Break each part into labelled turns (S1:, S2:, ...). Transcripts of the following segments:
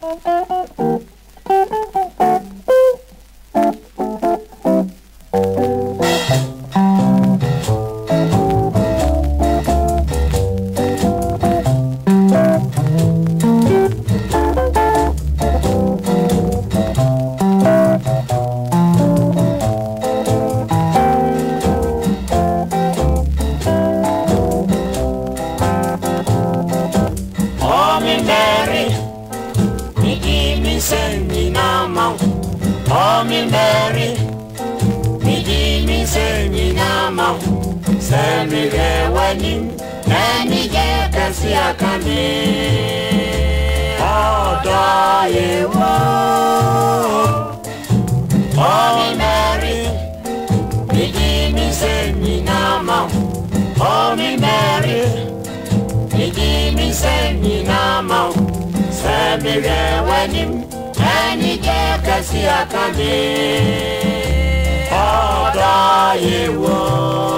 S1: Música mi send me na ma me Mary Mi give mi send me na Send me re wani Let me get kasi akami Oh da ye me Mary Mi give mi send me na ma me Mary Mi give mi send me na merɛ w'anim anigye kɛse aka me ɔdɔ yewo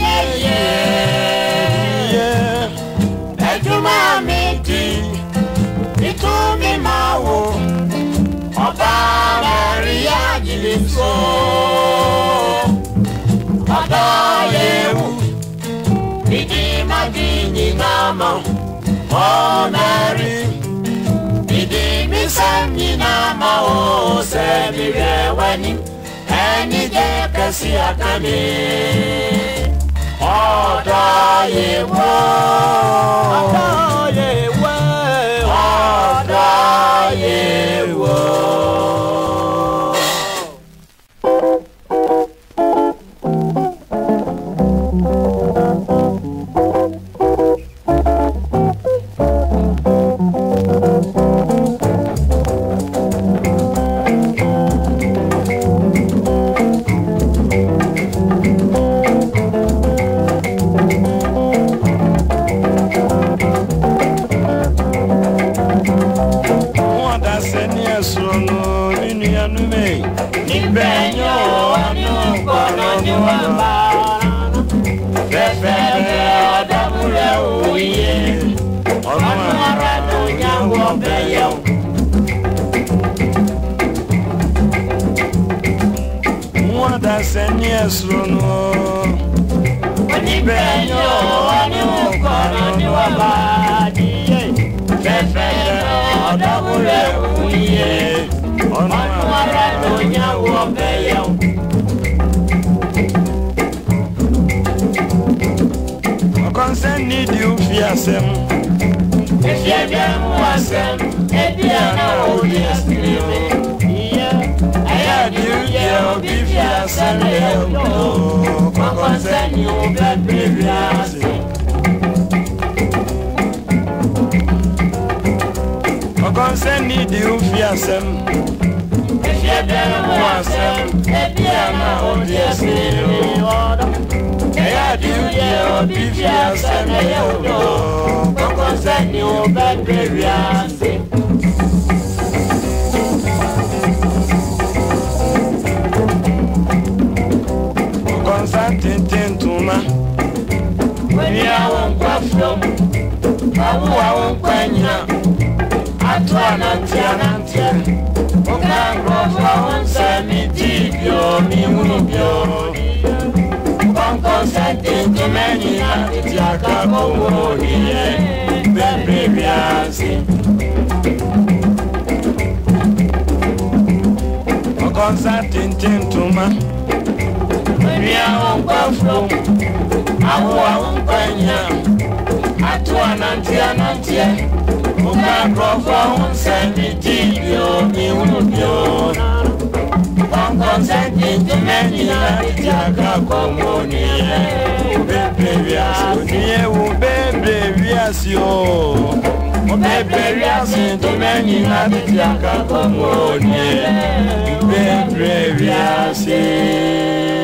S1: yẹ yẹ ẹdùnmọ́ mi di ìtú mi máa wò ọba mẹ́rìíyá yìí tó ọba ewu ìdí magi nyina mọ́ ọ mẹ́rìí ìdí mi sẹ́m nyina mọ́ ọ sẹ́mi rẹ̀ wẹ́ni ẹni jẹ́ kẹsí àkàmì. Father. fẹ́fẹ́rẹ́ ọ̀dàmúrẹ́ òye ọdún ara ló yá wọ bẹ́yẹ̀ o. wọ́n dasẹ̀ ní ẹ̀sùn nù oníbẹ̀ ni ó wà ní òkọ̀rọ̀ ní wàá bá a díyẹ̀ fẹ́fẹ́rẹ́ ọ̀dàmúrẹ́ òye. nsa nidi ofi asɛm ebi ebia mu asɛm ebi ana obi asiri iya ayɛ adi obi a obi fi asa lɛ o kɔkɔ nsa ni o bɛ biri bi ase. kɔkɔ nsa nidi ofi asɛm ebi ebi ana obi asiri ẹ̀yàdìyẹ òbí fi ẹsẹ̀ mẹ́yẹ òdò kókó sẹ́ni ò bẹ́ bẹ̀rẹ̀ àṣẹ. kọ́nsá tètè ntoma. wẹ́ni àwọn nǹkan fún ọmọ àwọn nǹkan nyina ato anante anante ọ̀gá nkurọ̀fọ̀ àwọn nsẹ́mi dì bí a a kimenya kyakakomuhiye bembe byansi okonsatintimtuma mwiawonkwafumu awoawonkwanya atuanantianantie mi onseni jibyo miunubyo Consenting to many Jaka komoni Ubebe viasi Nye ubebe viasi yo Ubebe viasi to many Jaka komoni Ubebe viasi